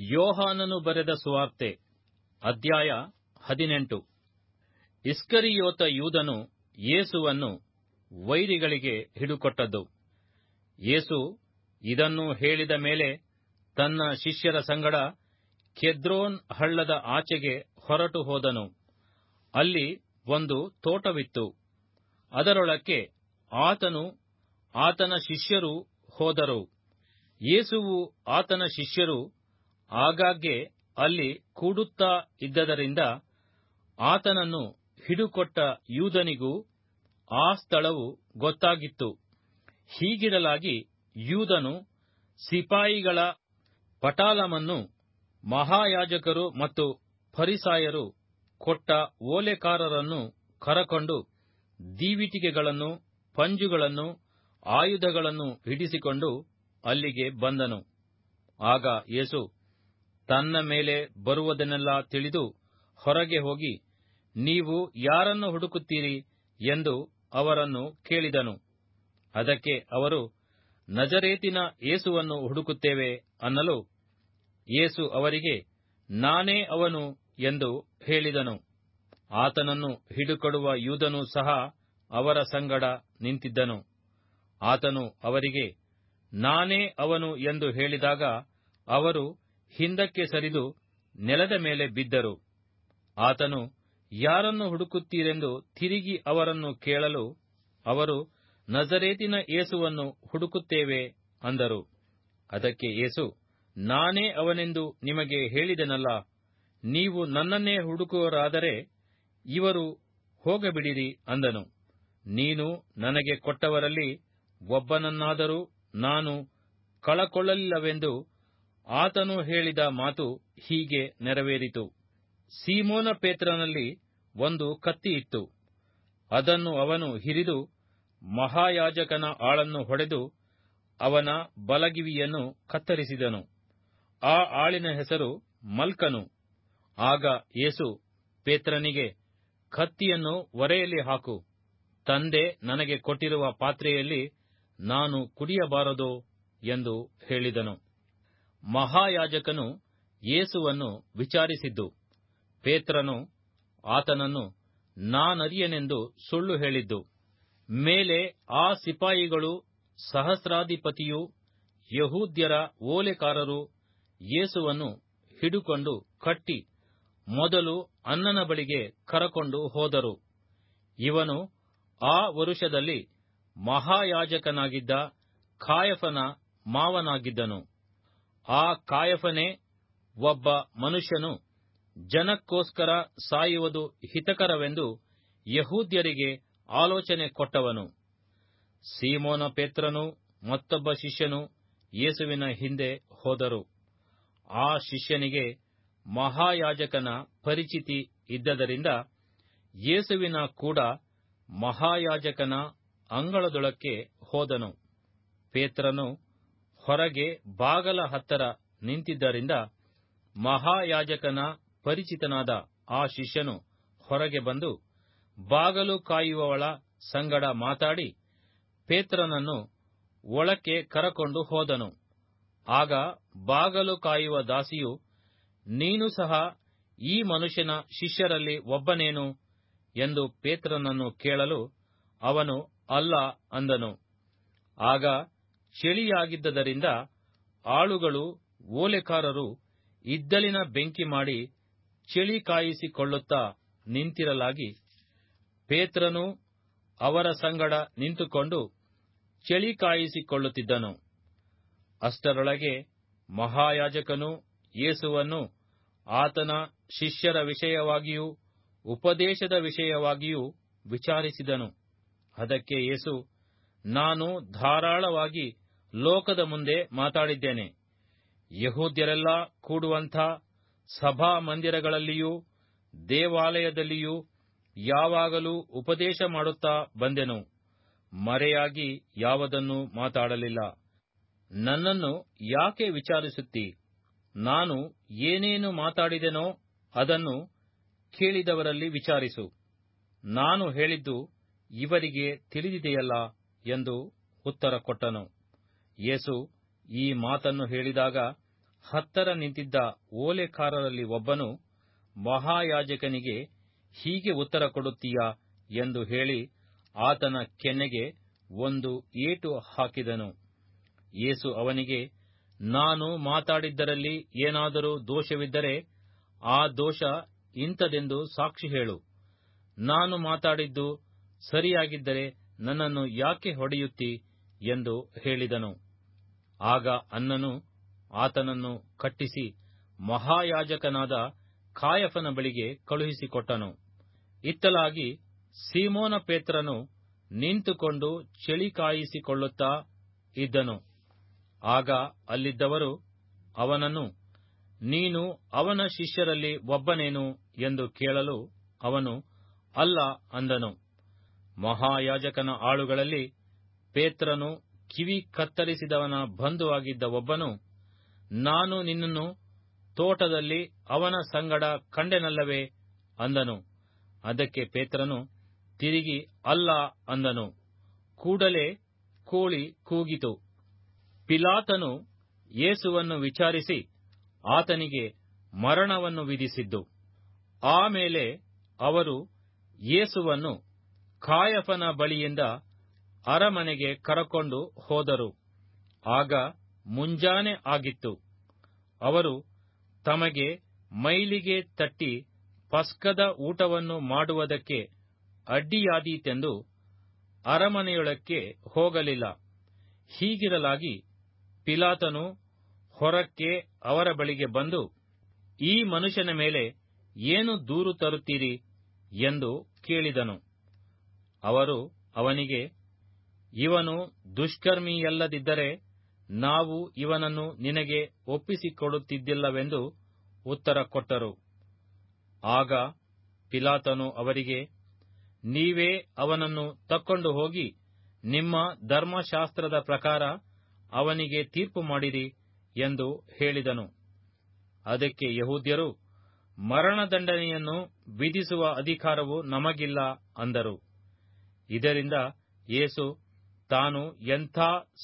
ಯೋಹಾನನು ಬರೆದ ಸುವಾರ್ತೆ, ಅಧ್ಯಾಯ ಹದಿನೆಂಟು. ಇಸ್ಕರಿಯೋತ ಯೂದನು ಯೇಸುವನ್ನು ವೈರಿಗಳಿಗೆ ಹಿಡುಕೊಟ್ಟದ್ದು. ಯೇಸು ಇದನ್ನು ಹೇಳಿದ ಮೇಲೆ ತನ್ನ ಶಿಷ್ಯರ ಸಂಗಡ ಕೆದ್ರೋನ್ ಹಳ್ಳದ ಆಚೆಗೆ ಹೊರಟು ಹೋದನು. ಅಲ್ಲಿ ಒಂದು ತೋಟವಿತ್ತು. ಅದರೊಳಕ್ಕೆ ಆತನು ಆತನ ಶಿಷ್ಯರು ಹೋದರು. ಯೇಸುವು ಆತನ ಶಿಷ್ಯರು ಆಗಾಗ್ಗೆ ಅಲ್ಲಿ ಕೂಡುತ್ತಾ ಇದ್ದದರಿಂದ ಆತನನ್ನು ಹಿಡುಕೊಟ್ಟ ಯೂದನಿಗೂ ಆ ಸ್ಥಳವು ಗೊತ್ತಾಗಿತ್ತು. ಹೀಗಿರಲಾಗಿ ಯೂದನು ಸಿಪಾಯಿಗಳ ಪಟಾಲಮನ್ನು ಮಹಾಯಾಜಕರು ಮತ್ತು ಫರಿಸಾಯರು ಕೊಟ್ಟ ಓಲೆಕಾರರನ್ನು ಕರಕೊಂಡು ದೀವಿಟಿಗೆಗಳನ್ನು, ಪಂಜುಗಳನ್ನು, ಆಯುಧಗಳನ್ನು ಹಿಡಿಸಿಕೊಂಡು ಅಲ್ಲಿಗೆ ಬಂದನು. ಆಗ ಯೇಸು ತನ್ನ ಮೇಲೆ ಬರುವುದನ್ನೆಲ್ಲ ತಿಳಿದು ಹೊರಗೆ ಹೋಗಿ, ನೀವು ಯಾರನ್ನು ಹುಡುಕುತ್ತೀರಿ ಎಂದು ಅವರನ್ನು ಕೇಳಿದನು. ಅದಕ್ಕೆ ಅವರು, ನಜರೇತಿನ ಏಸುವನ್ನು ಹುಡುಕುತ್ತೇವೆ ಅನ್ನಲು ಏಸು ಅವರಿಗೆ, ನಾನೇ ಅವನು ಎಂದು ಹೇಳಿದನು. ಆತನನ್ನು ಹಿಡುಕೊಡುವ ಯೂದನು ಸಹ ಅವರ ಸಂಗಡ ನಿಂತಿದ್ದನು. ಆತನು ಅವರಿಗೆ, ನಾನೇ ಅವನು ಎಂದು ಹೇಳಿದಾಗ ಅವರು ಹಿಂದಕ್ಕೆ ಸರಿದು ನೆಲದ ಮೇಲೆ ಬಿದ್ದರು. ಆತನು, ಯಾರನ್ನು ಹುಡುಕುತ್ತೀರೆಂದು ತಿರುಗಿ ಅವರನ್ನು ಕೇಳಲು ಅವರು ನಜರೇತಿನ ಏಸುವನ್ನು ಹುಡುಕುತ್ತೇವೆ ಅಂದರು. ಅದಕ್ಕೆ ಏಸು ನಾನೇ ಅವನೆಂದು ನಿಮಗೆ ಹೇಳಿದೆನಲ್ಲ, ನೀವು ನನ್ನನ್ನೇ ಹುಡುಕುವರಾದರೆ ಇವರು ಹೋಗಬಿಡಿರಿ ಅಂದನು. ನೀನು ನನಗೆ ಕೊಟ್ಟವರಲ್ಲಿ ಒಬ್ಬನನ್ನಾದರೂ ನಾನು ಕಳಕೊಳ್ಳಲಿಲ್ಲವೆಂದು ಆತನು ಹೇಳಿದ ಮಾತು ಹೀಗೆ ನೆರವೇರಿತು. ಸೀಮೋನ ಪೇತ್ರನಲ್ಲಿ ಒಂದು ಕತ್ತಿ ಇತ್ತು. ಅದನ್ನು ಅವನು ಹಿರಿದು ಮಹಾಯಾಜಕನ ಆಳನ್ನು ಹೊಡೆದು ಅವನ ಬಲಗಿವಿಯನ್ನು ಕತ್ತರಿಸಿದನು. ಆ ಆಳಿನ ಹೆಸರು ಮಲ್ಕನು. ಆಗ ಯೇಸು, ಪೇತ್ರನಿಗೆ, ಕತ್ತಿಯನ್ನು ಒರೆಯಲ್ಲಿ ಹಾಕು. ತಂದೆ, ನನಗೆ ಕೊಟ್ಟಿರುವ ಪಾತ್ರೆಯಲ್ಲಿ ನಾನು ಕುಡಿಯಬಾರದೋ ಎಂದು ಹೇಳಿದನು. ಮಹಾಯಾಜಕನು ಯೇಸುವನ್ನು ವಿಚಾರಿಸಿದ್ದು, ಪೇತ್ರನು, ಆತನನ್ನು ನಾನರಿಯನೆಂದು ಸುಳ್ಳು ಹೇಳಿದ್ದು, ಮೇಲೆ ಆ ಸಿಪಾಯಿಗಳು ಸಹಸ್ರಾಧಿಪತಿಯು ಯಹೂದ್ಯರ ಓಲೆಕಾರರು ಯೇಸುವನ್ನು ಹಿಡುಕೊಂಡು ಕಟ್ಟಿ ಮೊದಲು ಅನ್ನನ ಬಳಿಗೆ ಕರಕೊಂಡು ಹೋದರು. ಇವನು ಆ ವರುಷದಲ್ಲಿ ಮಹಾಯಾಜಕನಾಗಿದ್ದ ಖಾಯಫನ ಮಾವನಾಗಿದ್ದನು. ಆ ಕಾಯಫನೇ ಒಬ್ಬ ಮನುಷ್ಯನು ಜನಕ್ಕೋಸ್ಕರ ಸಾಯುವುದು ಹಿತಕರವೆಂದು ಯಹೂದ್ಯರಿಗೆ ಆಲೋಚನೆ ಕೊಟ್ಟವನು. ಸೀಮೋನ ಪೇತ್ರನು ಮತ್ತೊಬ್ಬ ಶಿಷ್ಯನು ಯೇಸುವಿನ ಹಿಂದೆ ಹೋದರು. ಆ ಶಿಷ್ಯನಿಗೆ ಮಹಾಯಾಜಕನ ಪರಿಚಿತಿ ಇದ್ದದರಿಂದ ಯೇಸುವಿನ ಕೂಡ ಮಹಾಯಾಜಕನ ಅಂಗಳದೊಳಕ್ಕೆ ಹೋದನು. ಪೇತ್ರನು ಹೊರಗೆ ಬಾಗಲ ಹತ್ತರ ನಿಂತಿದ್ದರಿಂದ ಮಹಾಯಾಜಕನ ಪರಿಚಿತನಾದ ಆ ಶಿಷ್ಯನು ಹೊರಗೆ ಬಂದು ಬಾಗಲು ಕಾಯುವವಳ ಸಂಗಡ ಮಾತಾಡಿ ಪೇತ್ರನನ್ನು ಒಳಕ್ಕೆ ಕರಕೊಂಡು ಹೋದನು. ಆಗ ಬಾಗಲು ಕಾಯುವ ದಾಸಿಯು, ನೀನು ಸಹ ಈ ಮನುಷ್ಯನ ಶಿಷ್ಯರಲ್ಲಿ ಒಬ್ಬನೇನು ಎಂದು ಪೇತ್ರನನ್ನು ಕೇಳಲು ಅವನು ಅಲ್ಲ ಅಂದನು. ಆಗ ಚಳಿಯಾಗಿದ್ದರಿಂದ ಆಳುಗಳು, ಓಲೆಕಾರರು ಇದ್ದಲಿನ ಬೆಂಕಿ ಮಾಡಿ ಚಳಿ ಕಾಯಿಸಿಕೊಳ್ಳುತ್ತಾ ನಿಂತಿರಲಾಗಿ ಪೇತ್ರನು ಅವರ ಸಂಗಡ ನಿಂತುಕೊಂಡು ಚಳಿ ಕಾಯಿಸಿಕೊಳ್ಳುತ್ತಿದ್ದನು. ಅಷ್ಟರೊಳಗೆ ಮಹಾಯಾಜಕನು ಯೇಸುವನ್ನು ಆತನ ಶಿಷ್ಯರ ವಿಷಯವಾಗಿಯೂ ಉಪದೇಶದ ವಿಷಯವಾಗಿಯೂ ವಿಚಾರಿಸಿದನು. ಅದಕ್ಕೆ ಯೇಸು, ನಾನು ಧಾರಾಳವಾಗಿ ಲೋಕದ ಮುಂದೆ ಮಾತಾಡಿದ್ದೇನೆ. ಯಹೂದ್ಯರೆಲ್ಲ ಕೂಡುವಂಥ ಸಭಾ ಮಂದಿರಗಳಲ್ಲಿಯೂ ದೇವಾಲಯದಲ್ಲಿಯೂ ಯಾವಾಗಲೂ ಉಪದೇಶ ಮಾಡುತ್ತಾ ಬಂದೆನು. ಮರೆಯಾಗಿ ಯಾವುದನ್ನು ಮಾತಾಡಲಿಲ್ಲ. ನನ್ನನ್ನು ಯಾಕೆ ವಿಚಾರಿಸುತ್ತಿ? ನಾನು ಏನೇನು ಮಾತಾಡಿದೆನೋ ಅದನ್ನು ಕೇಳಿದವರಲ್ಲಿ ವಿಚಾರಿಸು. ನಾನು ಹೇಳಿದ್ದು ಇವರಿಗೆ ತಿಳಿದಿದೆಯಲ್ಲ ಎಂದು ಉತ್ತರ ಕೊಟ್ಟನು. ಯೇಸು ಈ ಮಾತನ್ನು ಹೇಳಿದಾಗ ಹತ್ತರ ನಿಂತಿದ್ದ ಓಲೆಕಾರರಲ್ಲಿ ಒಬ್ಬನು ಮಹಾಯಾಜಕನಿಗೆ, ಹೀಗೆ ಉತ್ತರ ಕೊಡುತ್ತೀಯಾ? ಎಂದು ಹೇಳಿ ಆತನ ಕೆನ್ನೆಗೆ ಒಂದು ಏಟು ಹಾಕಿದನು. ಯೇಸು ಅವನಿಗೆ, ನಾನು ಮಾತಾಡಿದ್ದರಲ್ಲಿ ಏನಾದರೂ ದೋಷವಿದ್ದರೆ ಆ ದೋಷ ಇಂಥದೆಂದು ಸಾಕ್ಷಿ ಹೇಳು. ನಾನು ಮಾತಾಡಿದ್ದು ಸರಿಯಾಗಿದ್ದರೆ ನನ್ನನ್ನು ಯಾಕೆ ಹೊಡೆಯುತ್ತಿ? ಎಂದು ಹೇಳಿದನು. ಆಗ ಅನ್ನನು ಆತನನ್ನು ಕಟ್ಟಿಸಿ ಮಹಾಯಾಜಕನಾದ ಕಾಯಫನ ಬಳಿಗೆ ಕಳುಹಿಸಿಕೊಟ್ಟನು. ಇತ್ತಲಾಗಿ ಸೀಮೋನ ಪೇತ್ರನು ನಿಂತುಕೊಂಡು ಚಳಿ ಕಾಯಿಸಿಕೊಳ್ಳುತ್ತಾ ಇದ್ದನು. ಆಗ ಅಲ್ಲಿದ್ದವರು ಅವನನ್ನು, ನೀನು ಅವನ ಶಿಷ್ಯರಲ್ಲಿ ಒಬ್ಬನೇನು ಎಂದು ಕೇಳಲು ಅವನು ಅಲ್ಲ ಅಂದನು. ಮಹಾಯಾಜಕನ ಆಳುಗಳಲ್ಲಿ ಪೇತ್ರನು ಕಿವಿ ಕತ್ತರಿಸಿದವನ ಬಂಧುವಾಗಿದ್ದ ಒಬ್ಬನು, ನಾನು ನಿನ್ನನ್ನು ತೋಟದಲ್ಲಿ ಅವನ ಸಂಗಡ ಕಂಡೆನಲ್ಲವೇ? ಅಂದನು. ಅದಕ್ಕೆ ಪೇತ್ರನು, ತಿರುಗಿ ಅಲ್ಲ ಅಂದನು. ಕೂಡಲೇ ಕೋಳಿ ಕೂಗಿತು. ಪಿಲಾತನು ಯೇಸುವನ್ನು ವಿಚಾರಿಸಿ ಆತನಿಗೆ ಮರಣವನ್ನು ವಿಧಿಸಿದ್ದು. ಆಮೇಲೆ ಅವರು ಯೇಸುವನ್ನು ಕಾಯಫನ ಬಳಿಯಿಂದ ಅರಮನೆಗೆ ಕರಕೊಂಡು ಹೋದರು. ಆಗ ಮುಂಜಾನೆ ಆಗಿತ್ತು. ಅವರು ತಮಗೆ ಮೈಲಿಗೆ ತಟ್ಟಿ ಪಸ್ಕದ ಊಟವನ್ನು ಮಾಡುವುದಕ್ಕೆ ಅಡ್ಡಿಯಾದೀತೆಂದು ಅರಮನೆಯೊಳಕ್ಕೆ ಹೋಗಲಿಲ್ಲ. ಹೀಗಿರಲಾಗಿ ಪಿಲಾತನು ಹೊರಕ್ಕೆ ಅವರ ಬಳಿಗೆ ಬಂದು, ಈ ಮನುಷ್ಯನ ಮೇಲೆ ಏನು ದೂರು ತರುತ್ತೀರಿ ಎಂದು ಕೇಳಿದನು. ಅವರು ಅವನಿಗೆ ಇವನು ದುಷ್ಕರ್ಮಿಯಲ್ಲದಿದ್ದರೆ ನಾವು ಇವನನ್ನು ನಿನಗೆ ಒಪ್ಪಿಸಿಕೊಡುತ್ತಿದ್ದಿಲ್ಲವೆಂದು ಉತ್ತರ ಕೊಟ್ಟರು. ಆಗ ಪಿಲಾತನು ಅವರಿಗೆ, ನೀವೇ ಅವನನ್ನು ತಕ್ಕೊಂಡು ಹೋಗಿ ನಿಮ್ಮ ಧರ್ಮಶಾಸ್ತ್ರದ ಪ್ರಕಾರ ಅವನಿಗೆ ತೀರ್ಪು ಮಾಡಿರಿ ಎಂದು ಹೇಳಿದನು. ಅದಕ್ಕೆ ಯಹೂದ್ಯರು ಮರಣದಂಡನೆಯನ್ನು ವಿಧಿಸುವ ಅಧಿಕಾರವು ನಮಗಿಲ್ಲ ಅಂದರು. ಇದರಿಂದ ಯೇಸು ತಾನು ಎಂಥ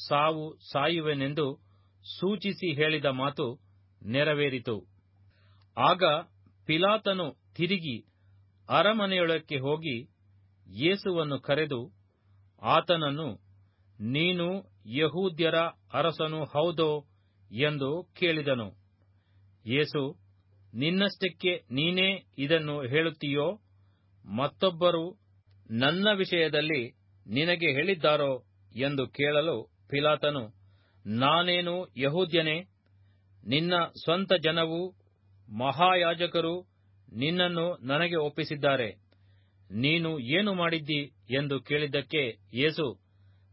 ಸಾವು ಸಾಯುವೆನೆಂದು ಸೂಚಿಸಿ ಹೇಳಿದ ಮಾತು ನೆರವೇರಿತು. ಆಗ ಪಿಲಾತನು ತಿರುಗಿ ಅರಮನೆಯೊಳಕ್ಕೆ ಹೋಗಿ ಯೇಸುವನ್ನು ಕರೆದು, ಆತನನ್ನು, ನೀನು ಯಹೂದ್ಯರ ಅರಸನು ಹೌದೋ ಎಂದು ಕೇಳಿದನು. ಯೇಸು, ನಿನ್ನಷ್ಟಕ್ಕೆ ನೀನೇ ಇದನ್ನು ಹೇಳುತ್ತೀಯೋ? ಮತ್ತೊಬ್ಬರು ನನ್ನ ವಿಷಯದಲ್ಲಿ ನಿನಗೆ ಹೇಳಿದ್ದಾರೋ? ಎಂದು ಕೇಳಲು ಪಿಲಾತನು, ನಾನೇನು ಯಹೂದ್ಯನೇ? ನಿನ್ನ ಸ್ವಂತ ಜನವು, ಮಹಾಯಾಜಕರು ನಿನ್ನನ್ನು ನನಗೆ ಒಪ್ಪಿಸಿದ್ದಾರೆ. ನೀನು ಏನು ಮಾಡಿದ್ದಿ ಎಂದು ಕೇಳಿದ್ದಕ್ಕೆ ಯೇಸು,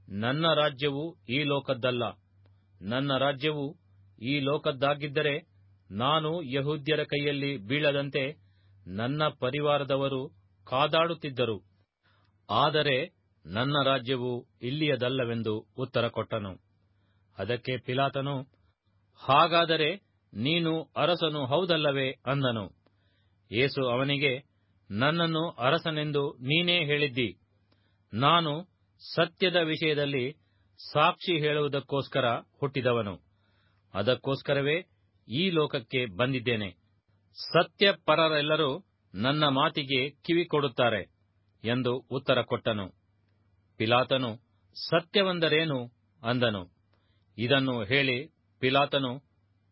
ನನ್ನ ರಾಜ್ಯವು ಈ ಲೋಕದ್ದಲ್ಲ. ನನ್ನ ರಾಜ್ಯವು ಈ ಲೋಕದ್ದಾಗಿದ್ದರೆ ನಾನು ಯಹೂದ್ಯರ ಕೈಯಲ್ಲಿ ಬೀಳದಂತೆ ನನ್ನ ಪರಿವಾರದವರು ಕಾದಾಡುತ್ತಿದ್ದರು. ಆದರೆ ನನ್ನ ರಾಜ್ಯವು ಇಲ್ಲಿಯದಲ್ಲವೆಂದು ಉತ್ತರ ಕೊಟ್ಟನು. ಅದಕ್ಕೆ ಪಿಲಾತನು, ಹಾಗಾದರೆ ನೀನು ಅರಸನು ಹೌದಲ್ಲವೇ ಅಂದನು. ಯೇಸು ಅವನಿಗೆ, ನನ್ನನ್ನು ಅರಸನೆಂದು ನೀನೇ ಹೇಳಿದ್ದಿ. ನಾನು ಸತ್ಯದ ವಿಷಯದಲ್ಲಿ ಸಾಕ್ಷಿ ಹೇಳುವುದಕ್ಕೋಸ್ಕರ ಹುಟ್ಟಿದವನು. ಅದಕ್ಕೋಸ್ಕರವೇ ಈ ಲೋಕಕ್ಕೆ ಬಂದಿದ್ದೇನೆ. ಸತ್ಯಪರರೆಲ್ಲರೂ ನನ್ನ ಮಾತಿಗೆ ಕಿವಿ ಕೊಡುತ್ತಾರೆ ಎಂದು ಉತ್ತರ ಕೊಟ್ಟನು. ಪಿಲಾತನು, ಸತ್ಯವೆಂದರೇನು? ಅಂದನು. ಇದನ್ನು ಹೇಳಿ ಪಿಲಾತನು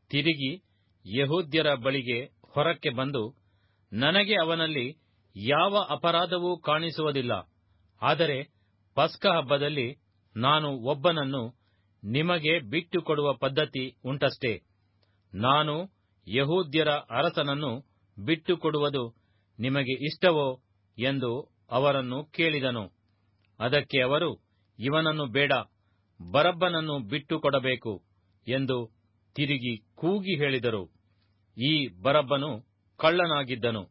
ತಿರುಗಿ ಯಹೂದ್ಯರ ಬಳಿಗೆ ಹೊರಕ್ಕೆ ಬಂದು, ನನಗೆ ಅವನಲ್ಲಿ ಯಾವ ಅಪರಾಧವೂ ಕಾಣಿಸುವುದಿಲ್ಲ. ಆದರೆ ಪಸ್ಕ ಹಬ್ಬದಲ್ಲಿ ನಾನು ಒಬ್ಬನನ್ನು ನಿಮಗೆ ಬಿಟ್ಟುಕೊಡುವ ಪದ್ಧತಿ ಉಂಟಷ್ಟೇ. ನಾನು ಯಹೂದ್ಯರ ಅರಸನನ್ನು ಬಿಟ್ಟುಕೊಡುವುದು ನಿಮಗೆ ಇಷ್ಟವೋ? ಎಂದು ಅವರನ್ನು ಕೇಳಿದನು. ಅದಕ್ಕೆ ಅವರು ಇವನನ್ನು ಬೇಡ ಬರಬ್ಬನನ್ನು ಬಿಟ್ಟು ಕೊಡಬೇಕು ಎಂದು ತಿರುಗಿ ಕೂಗಿ ಹೇಳಿದರು. ಈ ಬರಬ್ಬನು ಕಳ್ಳನಾಗಿದ್ದನು.